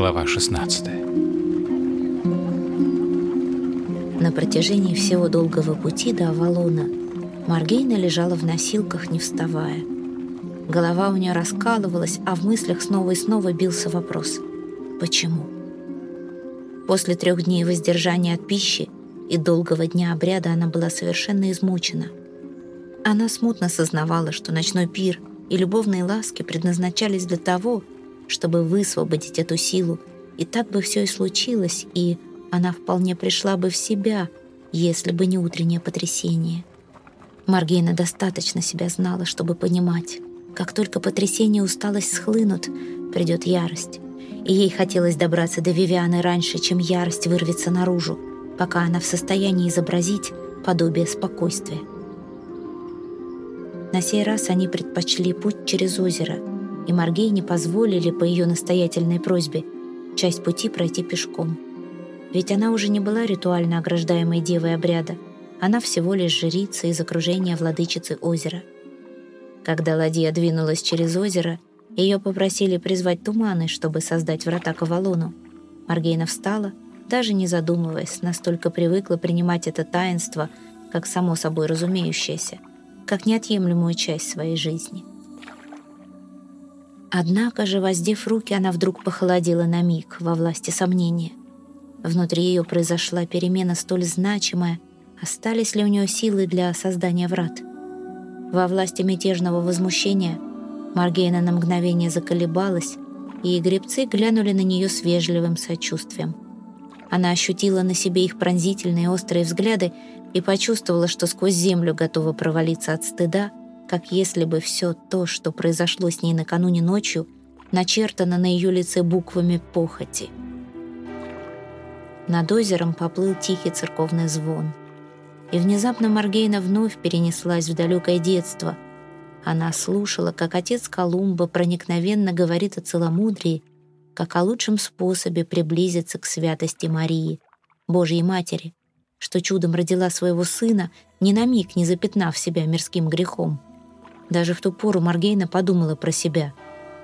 Глава 16 На протяжении всего долгого пути до Авалона Маргейна лежала в носилках, не вставая. Голова у нее раскалывалась, а в мыслях снова и снова бился вопрос «Почему?». После трех дней воздержания от пищи и долгого дня обряда она была совершенно измучена. Она смутно сознавала, что ночной пир и любовные ласки предназначались для того, чтобы высвободить эту силу, и так бы все и случилось, и она вполне пришла бы в себя, если бы не утреннее потрясение. Маргейна достаточно себя знала, чтобы понимать, как только потрясение и усталость схлынут, придет ярость. И ей хотелось добраться до Вивианы раньше, чем ярость вырвется наружу, пока она в состоянии изобразить подобие спокойствия. На сей раз они предпочли путь через озеро — и Маргей не позволили по ее настоятельной просьбе часть пути пройти пешком. Ведь она уже не была ритуально ограждаемой девой обряда, она всего лишь жрица из окружения владычицы озера. Когда ладья двинулась через озеро, ее попросили призвать туманы, чтобы создать врата к Авалону. Маргейна встала, даже не задумываясь, настолько привыкла принимать это таинство, как само собой разумеющееся, как неотъемлемую часть своей жизни. Однако же, воздев руки, она вдруг похолодела на миг во власти сомнения. Внутри ее произошла перемена столь значимая, остались ли у нее силы для создания врат. Во власти мятежного возмущения Маргейна на мгновение заколебалась, и гребцы глянули на нее с вежливым сочувствием. Она ощутила на себе их пронзительные острые взгляды и почувствовала, что сквозь землю готова провалиться от стыда, как если бы все то, что произошло с ней накануне ночью, начертано на ее лице буквами похоти. Над озером поплыл тихий церковный звон. И внезапно Маргейна вновь перенеслась в далекое детство. Она слушала, как отец Колумба проникновенно говорит о целомудрии, как о лучшем способе приблизиться к святости Марии, Божьей Матери, что чудом родила своего сына, ни на миг не запятнав себя мирским грехом. Даже в ту пору Маргейна подумала про себя.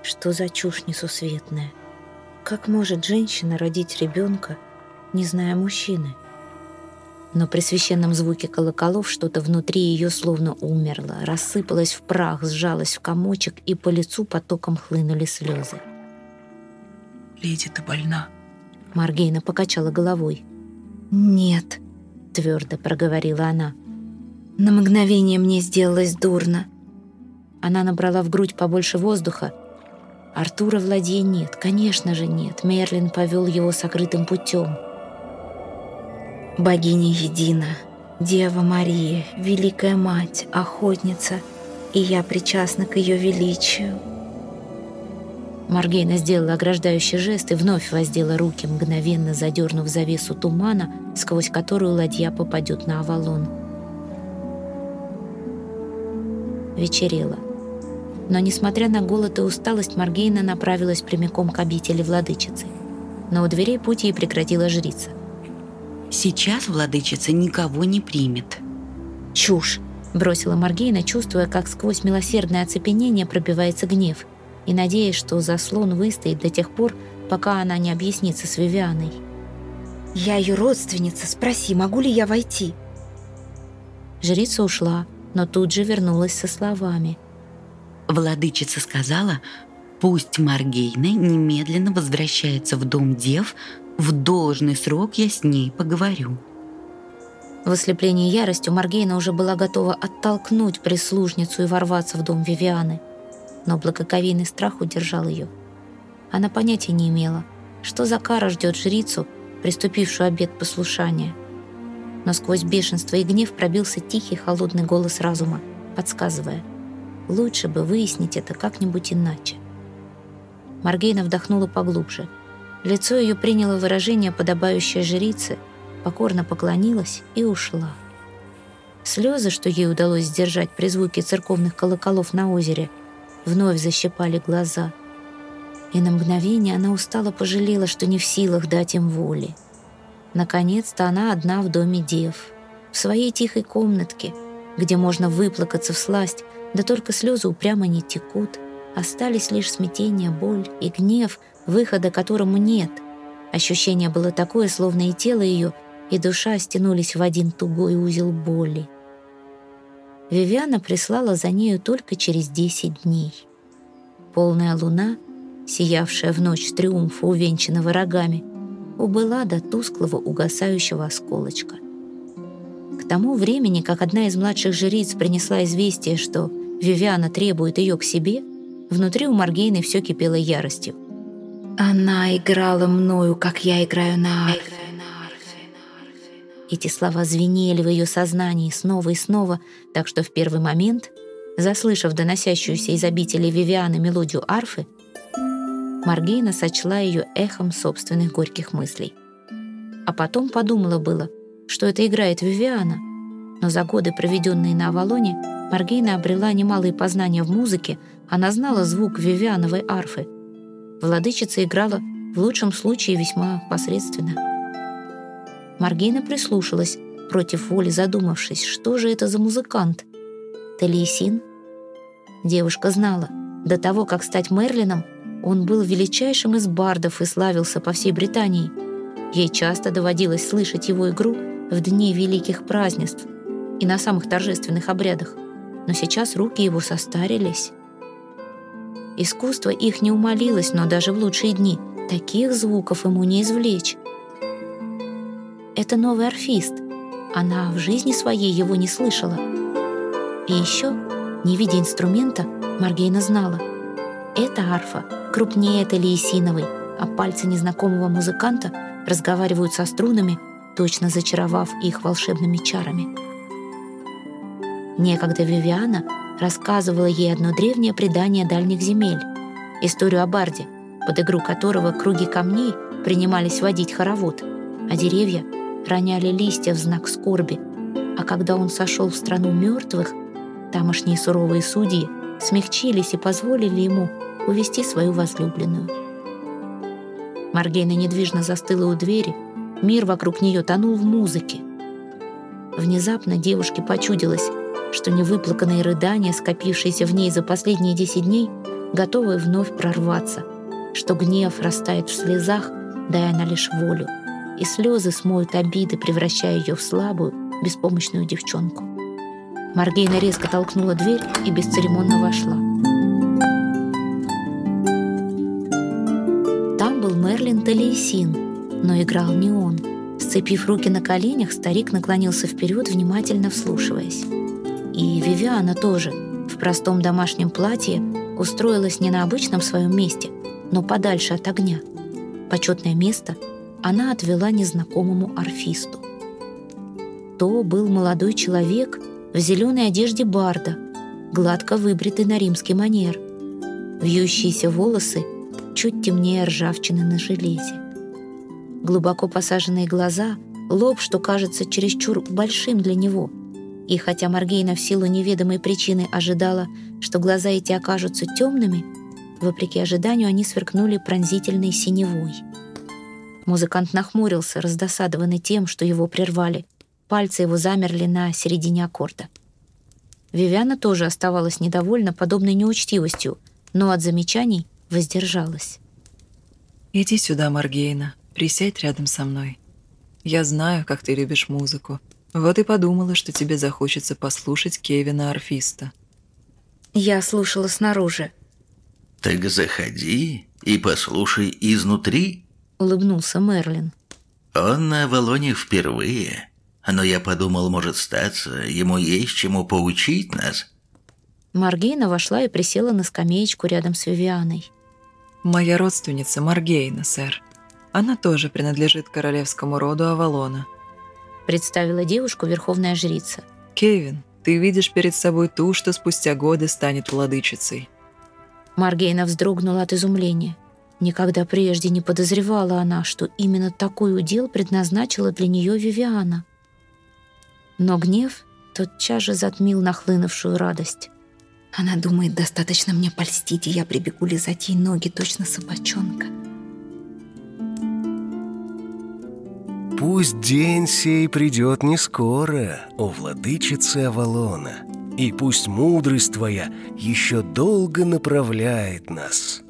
Что за чушь несусветная? Как может женщина родить ребенка, не зная мужчины? Но при священном звуке колоколов что-то внутри ее словно умерло, рассыпалось в прах, сжалось в комочек, и по лицу потоком хлынули слезы. «Леди, ты больна?» Маргейна покачала головой. «Нет», — твердо проговорила она. «На мгновение мне сделалось дурно. Она набрала в грудь побольше воздуха. Артура в нет, конечно же нет. Мерлин повел его сокрытым путем. Богиня едина, Дева Мария, Великая Мать, Охотница, и я причастна к ее величию. Маргейна сделала ограждающий жест и вновь воздела руки, мгновенно задернув завесу тумана, сквозь которую ладья попадет на Авалон. Вечерело. Но, несмотря на голод и усталость, Маргейна направилась прямиком к обители владычицы. Но у дверей путь ей прекратила жрица. «Сейчас владычица никого не примет». «Чушь!» — бросила Маргейна, чувствуя, как сквозь милосердное оцепенение пробивается гнев, и надеясь, что заслон выстоит до тех пор, пока она не объяснится с Вивианой. «Я ее родственница, спроси, могу ли я войти?» Жрица ушла, но тут же вернулась со словами — Владычица сказала, пусть Маргейна немедленно возвращается в дом дев, в должный срок я с ней поговорю. В ослеплении яростью Маргейна уже была готова оттолкнуть прислужницу и ворваться в дом Вивианы. Но благоговейный страх удержал ее. Она понятия не имела, что за кара ждет жрицу, приступившую обет послушания. Но сквозь бешенство и гнев пробился тихий холодный голос разума, подсказывая — Лучше бы выяснить это как-нибудь иначе. Маргейна вдохнула поглубже. Лицо ее приняло выражение, подобающее жрице, покорно поклонилась и ушла. Слезы, что ей удалось сдержать при звуке церковных колоколов на озере, вновь защипали глаза. И на мгновение она устало пожалела, что не в силах дать им воли. Наконец-то она одна в доме дев, в своей тихой комнатке, где можно выплакаться в сласть, да только слезы упрямо не текут, Остались лишь смятение, боль и гнев, выхода которому нет. Ощущение было такое, словно и тело ее, и душа стянулись в один тугой узел боли. Вивиана прислала за нею только через десять дней. Полная луна, сиявшая в ночь триумфа, увенчанного рогами, убыла до тусклого угасающего осколочка. К тому времени, как одна из младших жриц принесла известие, что Вивиана требует ее к себе, внутри у Маргейны все кипело яростью. «Она играла мною, как я играю на арфе». Эти слова звенели в ее сознании снова и снова, так что в первый момент, заслышав доносящуюся из обители Вивианы мелодию арфы, Маргейна сочла ее эхом собственных горьких мыслей. А потом подумала было, что это играет Вивиана, но за годы, проведенные на Авалоне, Маргейна обрела немалые познания в музыке, она знала звук вивиановой арфы. Владычица играла в лучшем случае весьма посредственно. Маргейна прислушалась, против воли задумавшись, что же это за музыкант. Талиесин? Девушка знала, до того, как стать Мерлином, он был величайшим из бардов и славился по всей Британии. Ей часто доводилось слышать его игру в дни великих празднеств и на самых торжественных обрядах, но сейчас руки его состарились. Искусство их не умолилось, но даже в лучшие дни таких звуков ему не извлечь. Это новый орфист. Она в жизни своей его не слышала. И еще, не видя инструмента, Маргейна знала. Эта арфа крупнее этой лиесиновой, а пальцы незнакомого музыканта разговаривают со струнами, точно зачаровав их волшебными чарами. Некогда Вивиана рассказывала ей одно древнее предание дальних земель, историю о Барде, под игру которого круги камней принимались водить хоровод, а деревья роняли листья в знак скорби, а когда он сошел в страну мертвых, тамошние суровые судьи смягчились и позволили ему увести свою возлюбленную. Маргейна недвижно застыла у двери, мир вокруг нее тонул в музыке. Внезапно девушке почудилось, что невыплаканные рыдания, скопившиеся в ней за последние десять дней, готовы вновь прорваться, что гнев растает в слезах, дая она лишь волю, и слезы смоют обиды, превращая ее в слабую, беспомощную девчонку. Маргейна резко толкнула дверь и бесцеремонно вошла. Там был Мерлин Талиесин, но играл не он. Сцепив руки на коленях, старик наклонился вперед, внимательно вслушиваясь. И Вивиана тоже, в простом домашнем платье, устроилась не на обычном своем месте, но подальше от огня. Почетное место она отвела незнакомому орфисту. То был молодой человек в зеленой одежде барда, гладко выбритый на римский манер. Вьющиеся волосы чуть темнее ржавчины на железе. Глубоко посаженные глаза, лоб, что кажется чересчур большим для него — и хотя Маргейна в силу неведомой причины ожидала, что глаза эти окажутся темными, вопреки ожиданию они сверкнули пронзительной синевой. Музыкант нахмурился, раздосадованный тем, что его прервали. Пальцы его замерли на середине аккорда. Вивиана тоже оставалась недовольна подобной неучтивостью, но от замечаний воздержалась. «Иди сюда, Маргейна, присядь рядом со мной. Я знаю, как ты любишь музыку, вот и подумала, что тебе захочется послушать Кевина Орфиста. Я слушала снаружи. Так заходи и послушай изнутри, улыбнулся Мерлин. Он на Авалоне впервые, но я подумал, может статься, ему есть чему поучить нас. Маргейна вошла и присела на скамеечку рядом с Вивианой. «Моя родственница Маргейна, сэр. Она тоже принадлежит королевскому роду Авалона представила девушку верховная жрица. «Кевин, ты видишь перед собой ту, что спустя годы станет владычицей». Маргейна вздрогнула от изумления. Никогда прежде не подозревала она, что именно такой удел предназначила для нее Вивиана. Но гнев тотчас же затмил нахлынувшую радость. Она думает, достаточно мне польстить, и я прибегу лизать ей ноги, точно собачонка. Пусть день сей придет не скоро, о владычице Авалона. и пусть мудрость твоя еще долго направляет нас».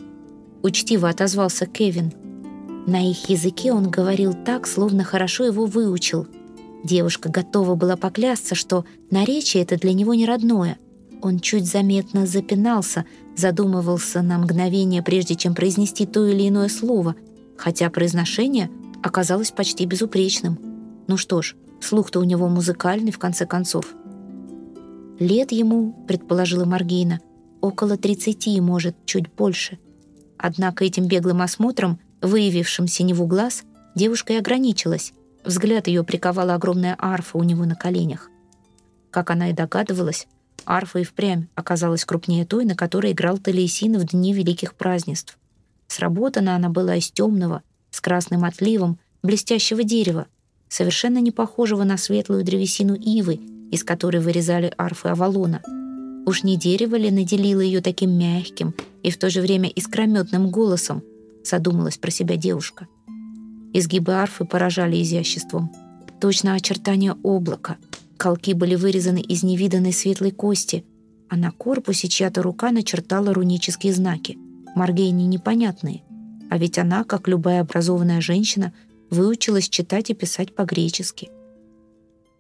Учтиво отозвался Кевин. На их языке он говорил так, словно хорошо его выучил. Девушка готова была поклясться, что наречие это для него не родное. Он чуть заметно запинался, задумывался на мгновение, прежде чем произнести то или иное слово, хотя произношение оказалось почти безупречным. Ну что ж, слух-то у него музыкальный, в конце концов. Лет ему, предположила Маргейна, около 30, может, чуть больше. Однако этим беглым осмотром, выявившим синеву глаз, девушка и ограничилась. Взгляд ее приковала огромная арфа у него на коленях. Как она и догадывалась, арфа и впрямь оказалась крупнее той, на которой играл Талиесин в дни великих празднеств. Сработана она была из темного, красным отливом, блестящего дерева, совершенно не похожего на светлую древесину ивы, из которой вырезали арфы Авалона. Уж не дерево ли наделило ее таким мягким и в то же время искрометным голосом, задумалась про себя девушка. Изгибы арфы поражали изяществом. Точно очертания облака. Колки были вырезаны из невиданной светлой кости, а на корпусе чья-то рука начертала рунические знаки, Маргейне непонятные. А ведь она, как любая образованная женщина, выучилась читать и писать по-гречески.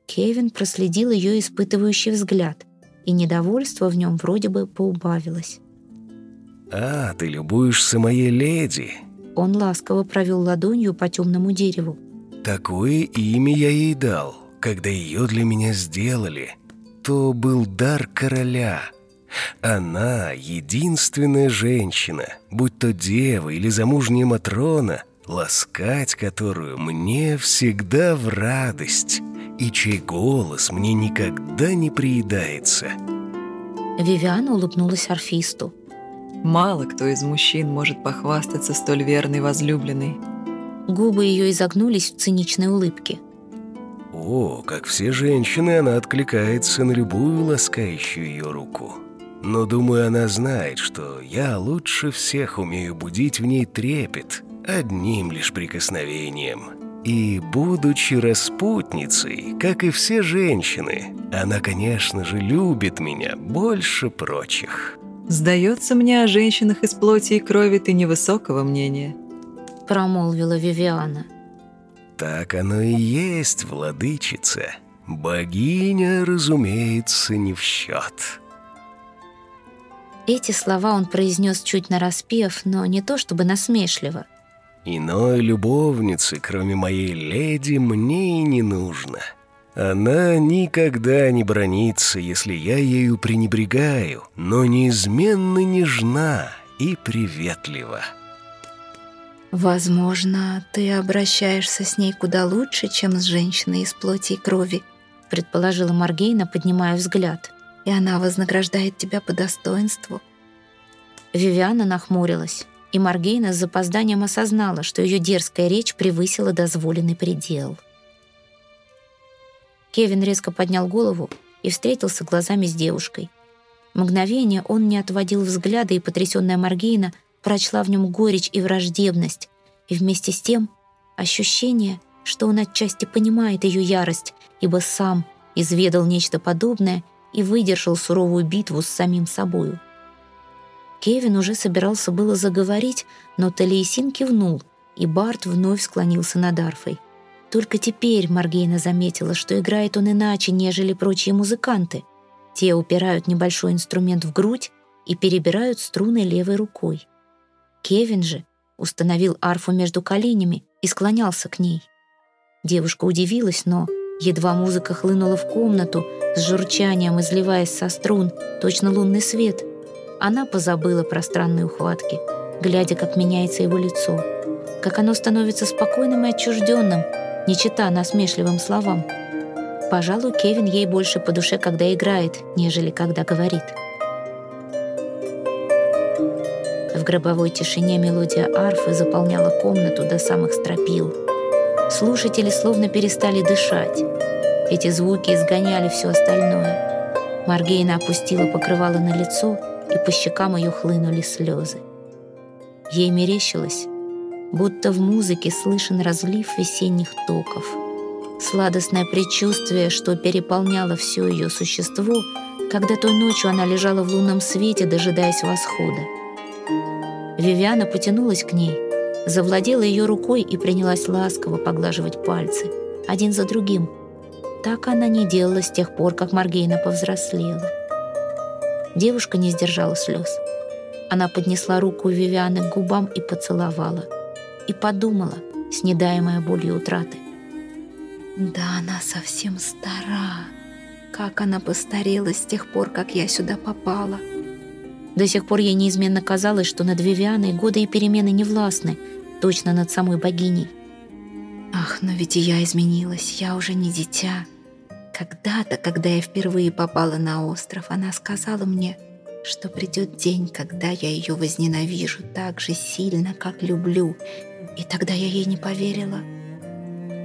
Кевин проследил ее испытывающий взгляд, и недовольство в нем вроде бы поубавилось. «А, ты любуешься моей леди!» Он ласково провел ладонью по темному дереву. «Такое имя я ей дал, когда ее для меня сделали. То был дар короля. Она — единственная женщина, будь то дева или замужняя Матрона, ласкать которую мне всегда в радость, и чей голос мне никогда не приедается». Вивиана улыбнулась орфисту. Мало кто из мужчин может похвастаться столь верной возлюбленной. Губы ее изогнулись в циничной улыбке. О, как все женщины, она откликается на любую ласкающую ее руку. Но думаю, она знает, что я лучше всех умею будить в ней трепет одним лишь прикосновением. И, будучи распутницей, как и все женщины, она, конечно же, любит меня больше прочих. «Сдается мне о женщинах из плоти и крови ты невысокого мнения», — промолвила Вивиана. «Так оно и есть, владычица. Богиня, разумеется, не в счет». Эти слова он произнес чуть нараспев, но не то чтобы насмешливо — Иной любовницы, кроме моей леди, мне и не нужно. Она никогда не бронится, если я ею пренебрегаю, но неизменно нежна и приветлива. «Возможно, ты обращаешься с ней куда лучше, чем с женщиной из плоти и крови», предположила Маргейна, поднимая взгляд. «И она вознаграждает тебя по достоинству». Вивиана нахмурилась и Маргейна с запозданием осознала, что ее дерзкая речь превысила дозволенный предел. Кевин резко поднял голову и встретился глазами с девушкой. Мгновение он не отводил взгляда, и потрясенная Маргейна прочла в нем горечь и враждебность, и вместе с тем ощущение, что он отчасти понимает ее ярость, ибо сам изведал нечто подобное и выдержал суровую битву с самим собою. Кевин уже собирался было заговорить, но Талиесин кивнул, и Барт вновь склонился над арфой. Только теперь Маргейна заметила, что играет он иначе, нежели прочие музыканты. Те упирают небольшой инструмент в грудь и перебирают струны левой рукой. Кевин же установил арфу между коленями и склонялся к ней. Девушка удивилась, но едва музыка хлынула в комнату, с журчанием изливаясь со струн, точно лунный свет — она позабыла про странные ухватки, глядя, как меняется его лицо, как оно становится спокойным и отчужденным, не чита насмешливым словам. Пожалуй, Кевин ей больше по душе, когда играет, нежели когда говорит. В гробовой тишине мелодия арфы заполняла комнату до самых стропил. Слушатели словно перестали дышать. Эти звуки изгоняли все остальное. Маргейна опустила покрывало на лицо — и по щекам ее хлынули слезы. Ей мерещилось, будто в музыке слышен разлив весенних токов. Сладостное предчувствие, что переполняло все ее существо, когда той ночью она лежала в лунном свете, дожидаясь восхода. Вивиана потянулась к ней, завладела ее рукой и принялась ласково поглаживать пальцы, один за другим. Так она не делала с тех пор, как Маргейна повзрослела. Девушка не сдержала слез. Она поднесла руку Вивианы к губам и поцеловала. И подумала, снедаемая болью утраты. Да, она совсем стара. Как она постарела с тех пор, как я сюда попала. До сих пор ей неизменно казалось, что над Вивианой годы и перемены не властны, точно над самой богиней. Ах, но ведь и я изменилась, я уже не дитя. Когда-то, когда я впервые попала на остров, она сказала мне, что придет день, когда я ее возненавижу так же сильно, как люблю. И тогда я ей не поверила.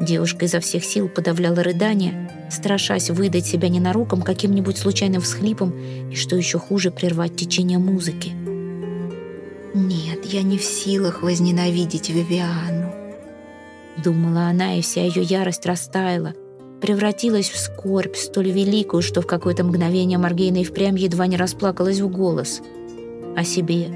Девушка изо всех сил подавляла рыдания, страшась выдать себя ненаруком каким-нибудь случайным всхлипом и, что еще хуже, прервать течение музыки. «Нет, я не в силах возненавидеть Вивиану», — думала она, и вся ее ярость растаяла, превратилась в скорбь столь великую, что в какое-то мгновение Маргейна и впрямь едва не расплакалась в голос. О себе,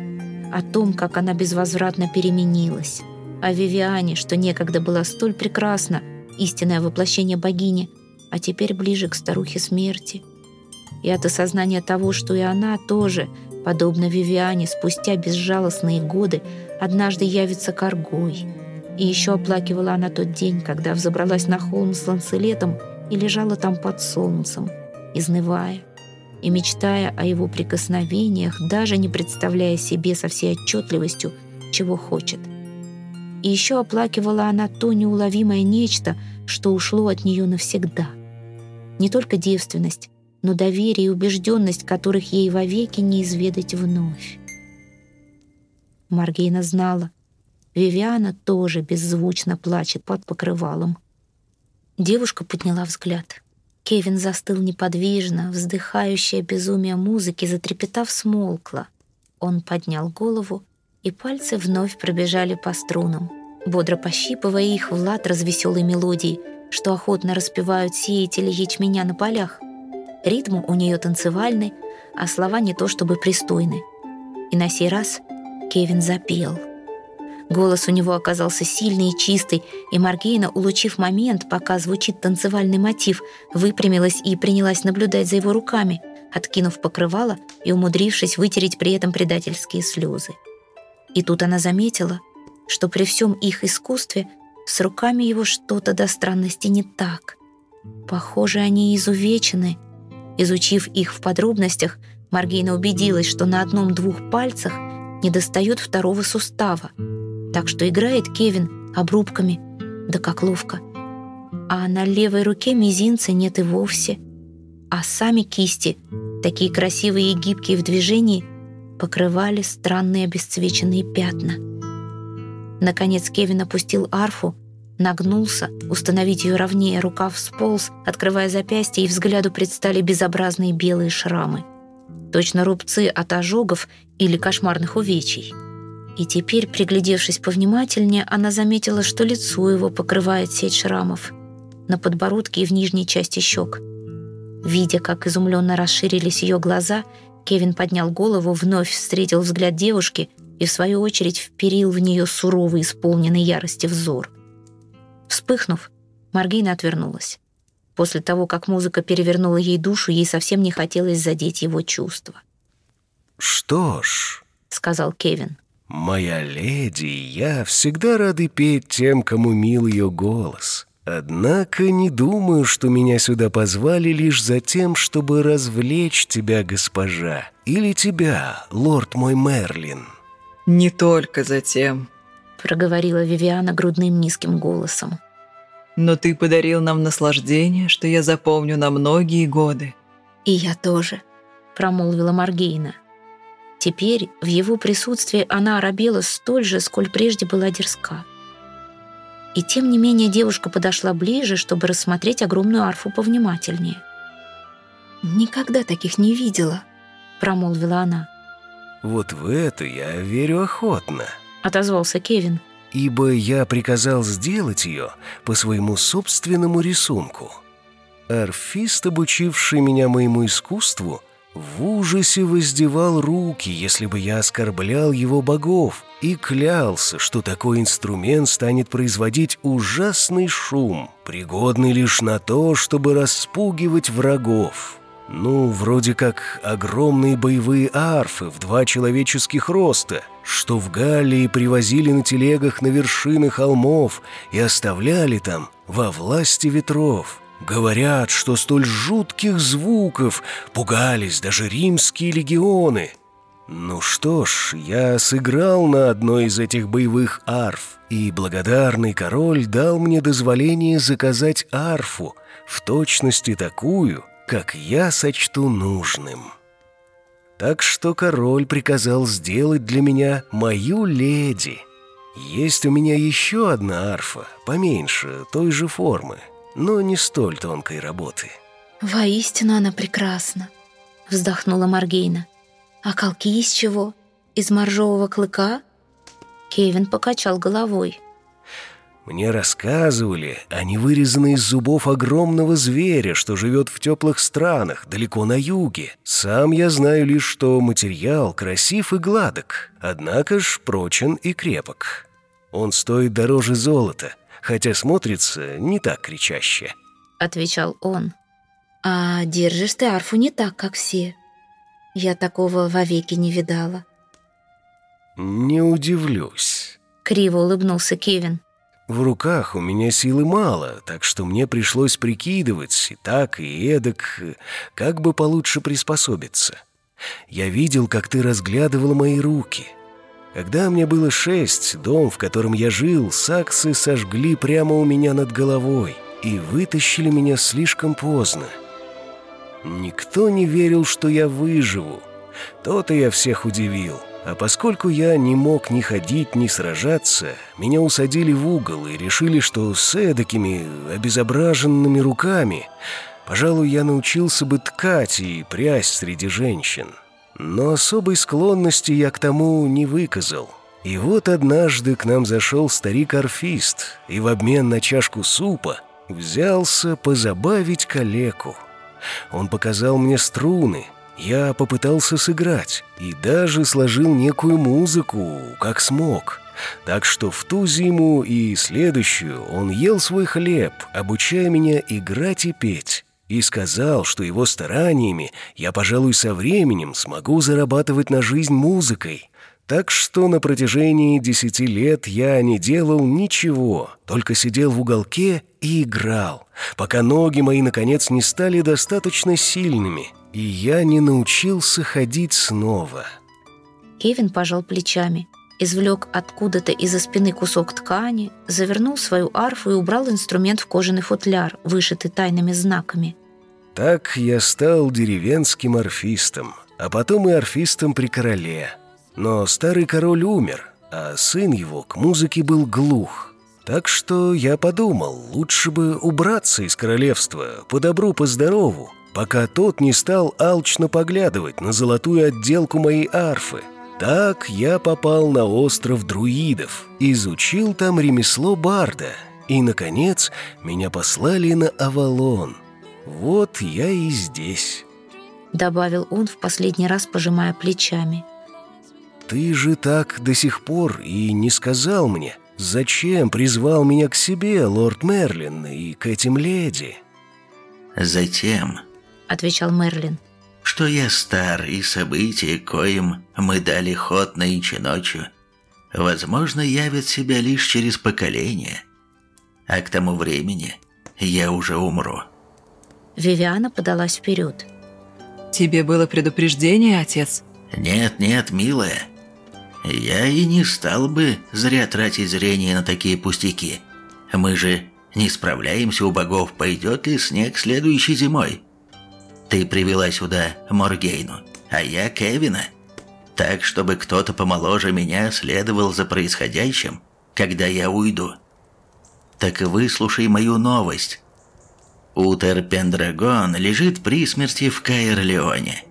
о том, как она безвозвратно переменилась о Вивиане, что некогда была столь прекрасна, истинное воплощение богини, а теперь ближе к старухе смерти. И от осознания того, что и она тоже, подобно Вивиане, спустя безжалостные годы, однажды явится коргой. И еще оплакивала она тот день, когда взобралась на холм с ланцелетом и лежала там под солнцем, изнывая и мечтая о его прикосновениях, даже не представляя себе со всей отчетливостью, чего хочет — и еще оплакивала она то неуловимое нечто, что ушло от нее навсегда. Не только девственность, но доверие и убежденность, которых ей вовеки не изведать вновь. Маргейна знала, Вивиана тоже беззвучно плачет под покрывалом. Девушка подняла взгляд. Кевин застыл неподвижно, вздыхающая безумие музыки, затрепетав, смолкла. Он поднял голову и пальцы вновь пробежали по струнам, бодро пощипывая их в лад развеселой мелодии, что охотно распевают сеятели ячменя на полях. Ритм у нее танцевальный, а слова не то чтобы пристойны. И на сей раз Кевин запел. Голос у него оказался сильный и чистый, и Маргейна, улучив момент, пока звучит танцевальный мотив, выпрямилась и принялась наблюдать за его руками, откинув покрывало и умудрившись вытереть при этом предательские слезы. И тут она заметила, что при всем их искусстве с руками его что-то до странности не так. Похоже, они изувечены. Изучив их в подробностях, Маргейна убедилась, что на одном-двух пальцах не достает второго сустава. Так что играет Кевин обрубками, да как ловко. А на левой руке мизинца нет и вовсе. А сами кисти, такие красивые и гибкие в движении – покрывали странные обесцвеченные пятна. Наконец Кевин опустил арфу, нагнулся, установить ее ровнее, рукав сполз, открывая запястье, и взгляду предстали безобразные белые шрамы. Точно рубцы от ожогов или кошмарных увечий. И теперь, приглядевшись повнимательнее, она заметила, что лицо его покрывает сеть шрамов на подбородке и в нижней части щек. Видя, как изумленно расширились ее глаза, Кевин поднял голову, вновь встретил взгляд девушки и, в свою очередь, вперил в нее суровый, исполненный ярости взор. Вспыхнув, Маргина отвернулась. После того, как музыка перевернула ей душу, ей совсем не хотелось задеть его чувства. «Что ж», — сказал Кевин, — «моя леди, я всегда рады петь тем, кому мил ее голос. Однако не думаю, что меня сюда позвали лишь за тем, чтобы развлечь тебя, госпожа, или тебя, лорд мой Мерлин. Не только за тем, проговорила Вивиана грудным низким голосом. Но ты подарил нам наслаждение, что я запомню на многие годы. И я тоже, промолвила Маргейна. Теперь в его присутствии она оробела столь же, сколь прежде была дерзка. И тем не менее девушка подошла ближе, чтобы рассмотреть огромную арфу повнимательнее. «Никогда таких не видела», — промолвила она. «Вот в это я верю охотно», — отозвался Кевин. «Ибо я приказал сделать ее по своему собственному рисунку. Арфист, обучивший меня моему искусству, в ужасе воздевал руки, если бы я оскорблял его богов, и клялся, что такой инструмент станет производить ужасный шум, пригодный лишь на то, чтобы распугивать врагов. Ну, вроде как огромные боевые арфы в два человеческих роста, что в Галлии привозили на телегах на вершины холмов и оставляли там во власти ветров. Говорят, что столь жутких звуков пугались даже римские легионы. Ну что ж, я сыграл на одной из этих боевых арф, и благодарный король дал мне дозволение заказать арфу, в точности такую, как я сочту нужным. Так что король приказал сделать для меня мою леди. Есть у меня еще одна арфа, поменьше, той же формы, но не столь тонкой работы. «Воистину она прекрасна», — вздохнула Маргейна. «А колки из чего? Из моржового клыка?» Кевин покачал головой. Мне рассказывали, они вырезаны из зубов огромного зверя, что живет в теплых странах, далеко на юге. Сам я знаю лишь, что материал красив и гладок, однако ж прочен и крепок. Он стоит дороже золота, хотя смотрится не так кричаще. Отвечал он. А держишь ты арфу не так, как все. Я такого вовеки не видала. Не удивлюсь. Криво улыбнулся Кевин. В руках у меня силы мало, так что мне пришлось прикидывать и так, и эдак, как бы получше приспособиться. Я видел, как ты разглядывала мои руки. Когда мне было шесть, дом, в котором я жил, саксы сожгли прямо у меня над головой и вытащили меня слишком поздно. Никто не верил, что я выживу. То-то я всех удивил. А поскольку я не мог ни ходить, ни сражаться, меня усадили в угол и решили, что с эдакими обезображенными руками, пожалуй, я научился бы ткать и прясть среди женщин. Но особой склонности я к тому не выказал. И вот однажды к нам зашел старик-орфист и в обмен на чашку супа взялся позабавить калеку. Он показал мне струны, я попытался сыграть и даже сложил некую музыку, как смог. Так что в ту зиму и следующую он ел свой хлеб, обучая меня играть и петь. И сказал, что его стараниями я, пожалуй, со временем смогу зарабатывать на жизнь музыкой. Так что на протяжении десяти лет я не делал ничего, только сидел в уголке и играл, пока ноги мои, наконец, не стали достаточно сильными — и я не научился ходить снова. Кевин пожал плечами, извлек откуда-то из-за спины кусок ткани, завернул свою арфу и убрал инструмент в кожаный футляр, вышитый тайными знаками. Так я стал деревенским арфистом, а потом и арфистом при короле. Но старый король умер, а сын его к музыке был глух. Так что я подумал, лучше бы убраться из королевства, по добру, по здорову, пока тот не стал алчно поглядывать на золотую отделку моей арфы. Так я попал на остров друидов, изучил там ремесло барда, и, наконец, меня послали на Авалон. Вот я и здесь. Добавил он в последний раз, пожимая плечами. Ты же так до сих пор и не сказал мне, зачем призвал меня к себе, лорд Мерлин, и к этим леди. Затем, — отвечал Мерлин. «Что я стар, и события, коим мы дали ход нынче ночью, возможно, явят себя лишь через поколение, а к тому времени я уже умру». Вивиана подалась вперед. «Тебе было предупреждение, отец?» «Нет, нет, милая. Я и не стал бы зря тратить зрение на такие пустяки. Мы же не справляемся у богов, пойдет ли снег следующей зимой. Ты привела сюда Моргейну, а я Кевина. Так, чтобы кто-то помоложе меня следовал за происходящим, когда я уйду. Так выслушай мою новость. Утер Пендрагон лежит при смерти в Каэрлеоне.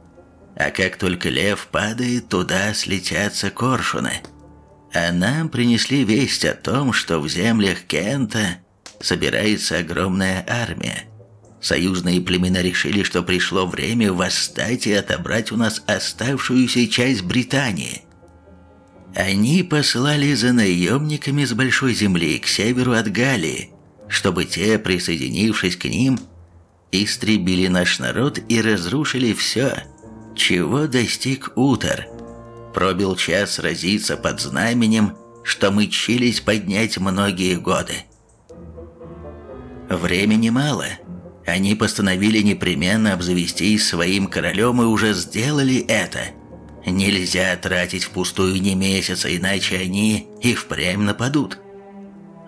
А как только лев падает, туда слетятся коршуны. А нам принесли весть о том, что в землях Кента собирается огромная армия. Союзные племена решили, что пришло время восстать и отобрать у нас оставшуюся часть Британии. Они послали за наемниками с большой земли к северу от Галлии, чтобы те, присоединившись к ним, истребили наш народ и разрушили все, чего достиг Утор. Пробил час сразиться под знаменем, что мы чились поднять многие годы. Времени мало. Они постановили непременно обзавестись своим королем и уже сделали это. Нельзя тратить впустую ни месяца, иначе они и впрямь нападут.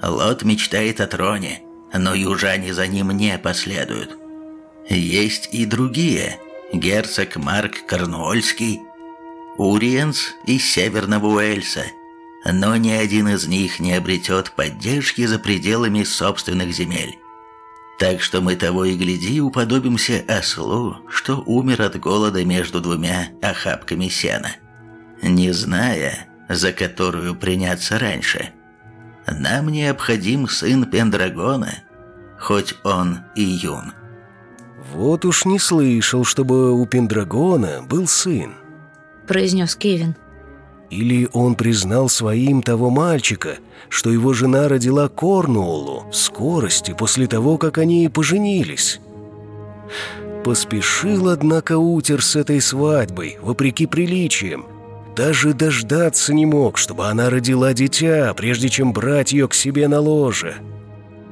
Лот мечтает о троне, но южане за ним не последуют. Есть и другие. Герцог Марк Корнуольский, Уриенс из Северного Уэльса. Но ни один из них не обретет поддержки за пределами собственных земель. Так что мы того и гляди уподобимся ослу, что умер от голода между двумя охапками сена, не зная, за которую приняться раньше. Нам необходим сын Пендрагона, хоть он и юн. «Вот уж не слышал, чтобы у Пендрагона был сын», — произнес Кевин. Или он признал своим того мальчика, что его жена родила Корнуолу в скорости после того, как они поженились. Поспешил, однако, Утер с этой свадьбой, вопреки приличиям. Даже дождаться не мог, чтобы она родила дитя, прежде чем брать ее к себе на ложе.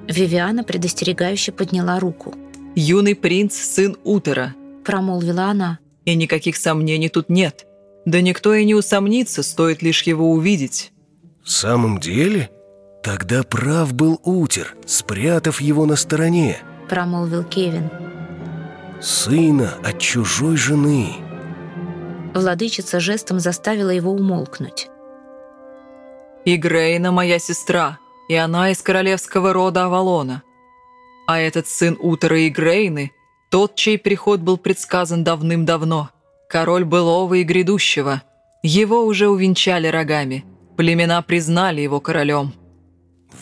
Вивиана предостерегающе подняла руку. «Юный принц – сын Утера», – промолвила она. «И никаких сомнений тут нет. Да никто и не усомнится, стоит лишь его увидеть». «В самом деле? Тогда прав был Утер, спрятав его на стороне», – промолвил Кевин. «Сына от чужой жены». Владычица жестом заставила его умолкнуть. «Игрейна моя сестра, и она из королевского рода Авалона. А этот сын Утера и Грейны – тот, чей приход был предсказан давным-давно. Король былого и грядущего. Его уже увенчали рогами. Племена признали его королем.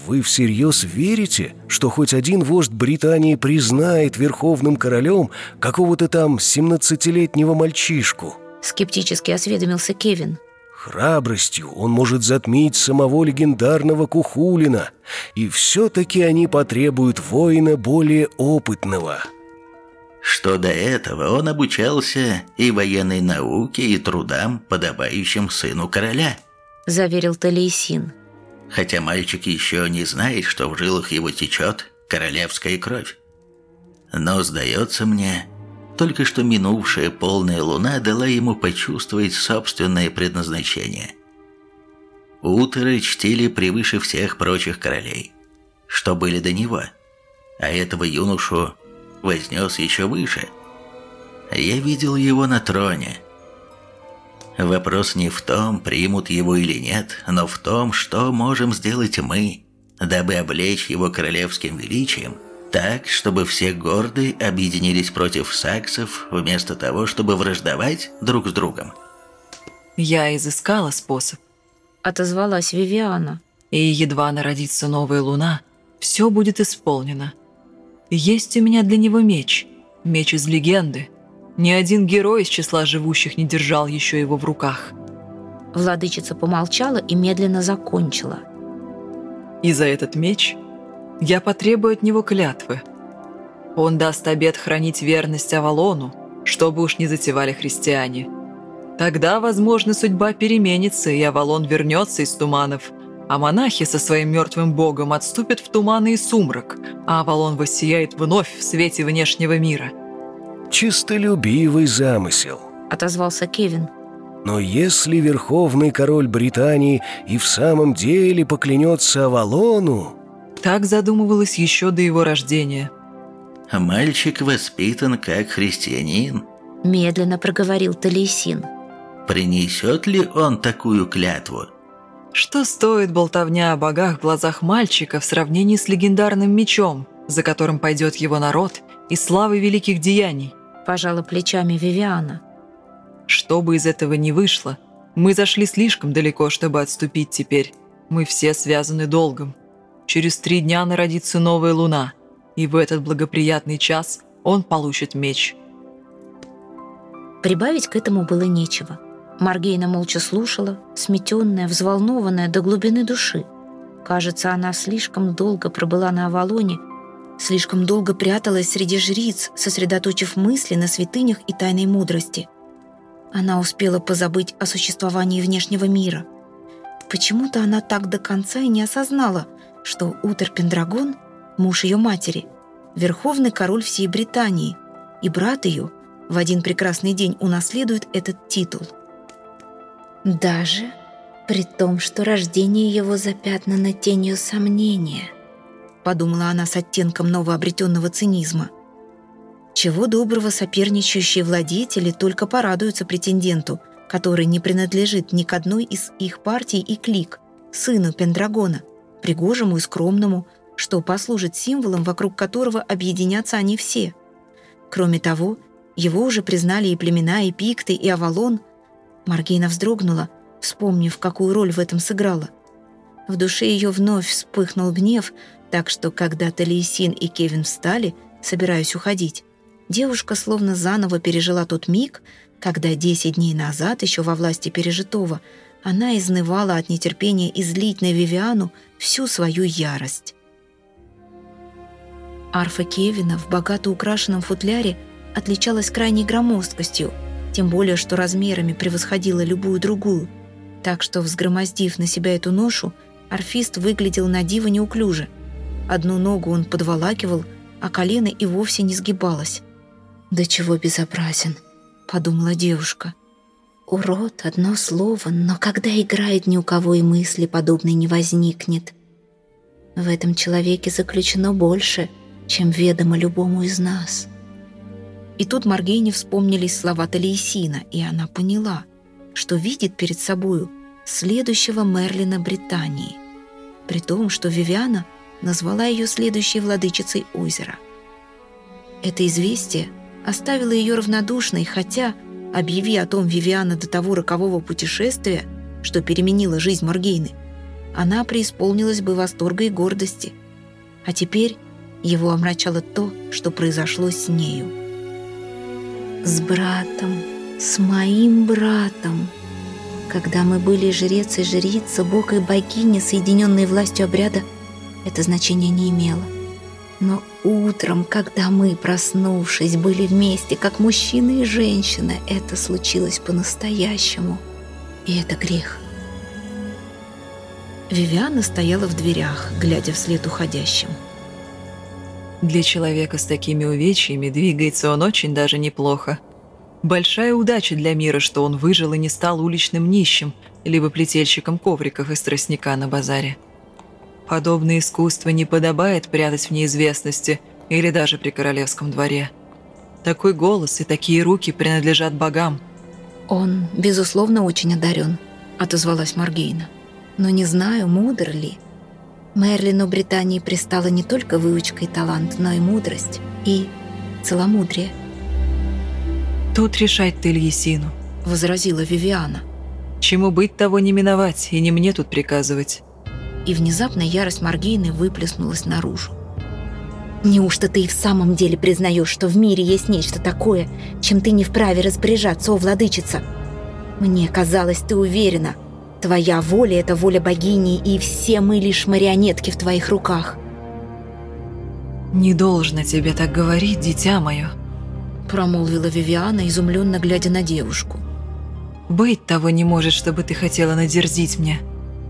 Вы всерьез верите, что хоть один вождь Британии признает верховным королем какого-то там 17-летнего мальчишку? Скептически осведомился Кевин. Храбростью он может затмить самого легендарного Кухулина, и все-таки они потребуют воина более опытного. Что до этого он обучался и военной науке, и трудам, подобающим сыну короля. Заверил Талейсин. Хотя мальчик еще не знает, что в жилах его течет королевская кровь. Но, сдается мне, только что минувшая полная луна дала ему почувствовать собственное предназначение. Утеры чтили превыше всех прочих королей, что были до него, а этого юношу вознес еще выше. Я видел его на троне. Вопрос не в том, примут его или нет, но в том, что можем сделать мы, дабы облечь его королевским величием – так, чтобы все горды объединились против саксов, вместо того, чтобы враждовать друг с другом. Я изыскала способ. Отозвалась Вивиана. И едва народится новая луна, все будет исполнено. Есть у меня для него меч. Меч из легенды. Ни один герой из числа живущих не держал еще его в руках. Владычица помолчала и медленно закончила. И за этот меч я потребую от него клятвы. Он даст обет хранить верность Авалону, чтобы уж не затевали христиане. Тогда, возможно, судьба переменится, и Авалон вернется из туманов, а монахи со своим мертвым богом отступят в туманы и сумрак, а Авалон воссияет вновь в свете внешнего мира. «Чистолюбивый замысел», — отозвался Кевин. Но если верховный король Британии и в самом деле поклянется Авалону, так задумывалась еще до его рождения. «Мальчик воспитан как христианин», – медленно проговорил Талисин. «Принесет ли он такую клятву?» Что стоит болтовня о богах в глазах мальчика в сравнении с легендарным мечом, за которым пойдет его народ и славы великих деяний? Пожала плечами Вивиана. Что бы из этого ни вышло, мы зашли слишком далеко, чтобы отступить теперь. Мы все связаны долгом. Через три дня народится новая луна, и в этот благоприятный час он получит меч. Прибавить к этому было нечего. Маргейна молча слушала, сметенная, взволнованная до глубины души. Кажется, она слишком долго пробыла на Авалоне, слишком долго пряталась среди жриц, сосредоточив мысли на святынях и тайной мудрости. Она успела позабыть о существовании внешнего мира. Почему-то она так до конца и не осознала, что Утер Пендрагон, муж ее матери, верховный король всей Британии, и брат ее в один прекрасный день унаследует этот титул. Даже при том, что рождение его запятнано тенью сомнения, подумала она с оттенком новообретенного цинизма. Чего доброго соперничающие владетели только порадуются претенденту, который не принадлежит ни к одной из их партий и клик, сыну Пендрагона, пригожему и скромному, что послужит символом, вокруг которого объединятся они все. Кроме того, его уже признали и племена, и Пикты, и Авалон. Маргейна вздрогнула, вспомнив, какую роль в этом сыграла. В душе ее вновь вспыхнул гнев, так что, когда Талиесин и Кевин встали, собираясь уходить, девушка словно заново пережила тот миг, когда десять дней назад, еще во власти пережитого, она изнывала от нетерпения излить на Вивиану всю свою ярость. Арфа Кевина в богато украшенном футляре отличалась крайней громоздкостью, тем более что размерами превосходила любую другую, так что, взгромоздив на себя эту ношу, арфист выглядел на диво неуклюже. Одну ногу он подволакивал, а колено и вовсе не сгибалось. «Да чего безобразен», — подумала девушка. «Урод — одно слово, но когда играет, ни у кого и мысли подобной не возникнет. В этом человеке заключено больше, чем ведомо любому из нас». И тут Маргейне вспомнились слова Талиесина, и она поняла, что видит перед собою следующего Мерлина Британии, при том, что Вивиана назвала ее следующей владычицей озера. Это известие оставило ее равнодушной, хотя, объяви о том Вивиана до того рокового путешествия, что переменило жизнь Маргейны, она преисполнилась бы восторга и гордости. А теперь его омрачало то, что произошло с нею с братом, с моим братом. Когда мы были жрец и жрица, бог и богиня, соединенные властью обряда, это значение не имело. Но утром, когда мы, проснувшись, были вместе, как мужчина и женщина, это случилось по-настоящему. И это грех. Вивиана стояла в дверях, глядя вслед уходящим. Для человека с такими увечьями двигается он очень даже неплохо. Большая удача для мира, что он выжил и не стал уличным нищим, либо плетельщиком ковриков из тростника на базаре. Подобное искусство не подобает прятать в неизвестности или даже при королевском дворе. Такой голос и такие руки принадлежат богам. «Он, безусловно, очень одарен», — отозвалась Маргейна. «Но не знаю, мудр ли». Мерлину Британии пристала не только выучка и талант, но и мудрость и целомудрие. «Тут решать ты Ильесину», — возразила Вивиана. «Чему быть, того не миновать, и не мне тут приказывать». И внезапно ярость Маргейны выплеснулась наружу. «Неужто ты и в самом деле признаешь, что в мире есть нечто такое, чем ты не вправе распоряжаться, о владычица? Мне казалось, ты уверена, Твоя воля — это воля богини, и все мы лишь марионетки в твоих руках. «Не должно тебе так говорить, дитя мое», — промолвила Вивиана, изумленно глядя на девушку. «Быть того не может, чтобы ты хотела надерзить мне».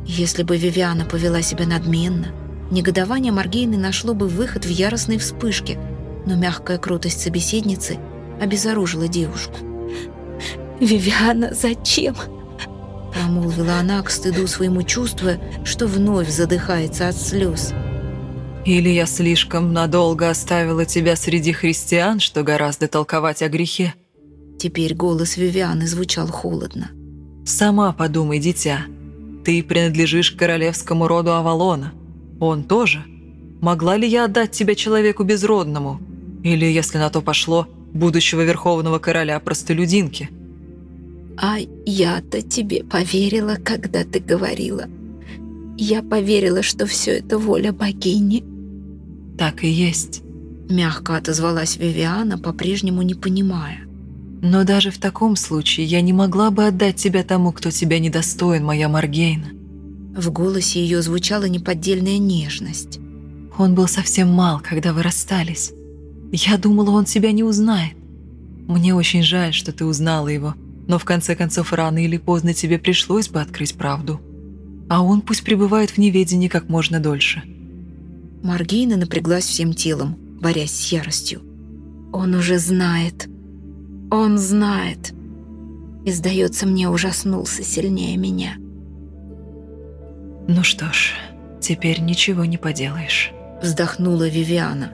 Если бы Вивиана повела себя надменно, негодование Маргейны нашло бы выход в яростной вспышке, но мягкая крутость собеседницы обезоружила девушку. «Вивиана, зачем?» Промолвила она к стыду своему чувствуя, что вновь задыхается от слез. «Или я слишком надолго оставила тебя среди христиан, что гораздо толковать о грехе?» Теперь голос Вивианы звучал холодно. «Сама подумай, дитя. Ты принадлежишь к королевскому роду Авалона. Он тоже. Могла ли я отдать тебя человеку безродному? Или, если на то пошло, будущего верховного короля простолюдинки?» А я-то тебе поверила, когда ты говорила. Я поверила, что все это воля богини. Так и есть. Мягко отозвалась Вивиана, по-прежнему не понимая. Но даже в таком случае я не могла бы отдать тебя тому, кто тебя недостоин, моя Маргейна. В голосе ее звучала неподдельная нежность. Он был совсем мал, когда вы расстались. Я думала, он тебя не узнает. Мне очень жаль, что ты узнала его, но в конце концов рано или поздно тебе пришлось бы открыть правду. А он пусть пребывает в неведении как можно дольше. Маргейна напряглась всем телом, борясь с яростью. Он уже знает. Он знает. И, сдается мне, ужаснулся сильнее меня. Ну что ж, теперь ничего не поделаешь. Вздохнула Вивиана.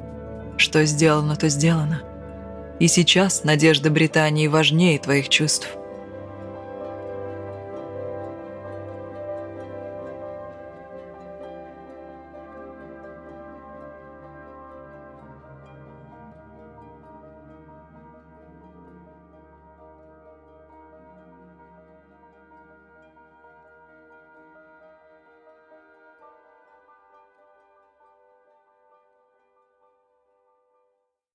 Что сделано, то сделано. И сейчас надежда Британии важнее твоих чувств.